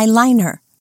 eyeliner.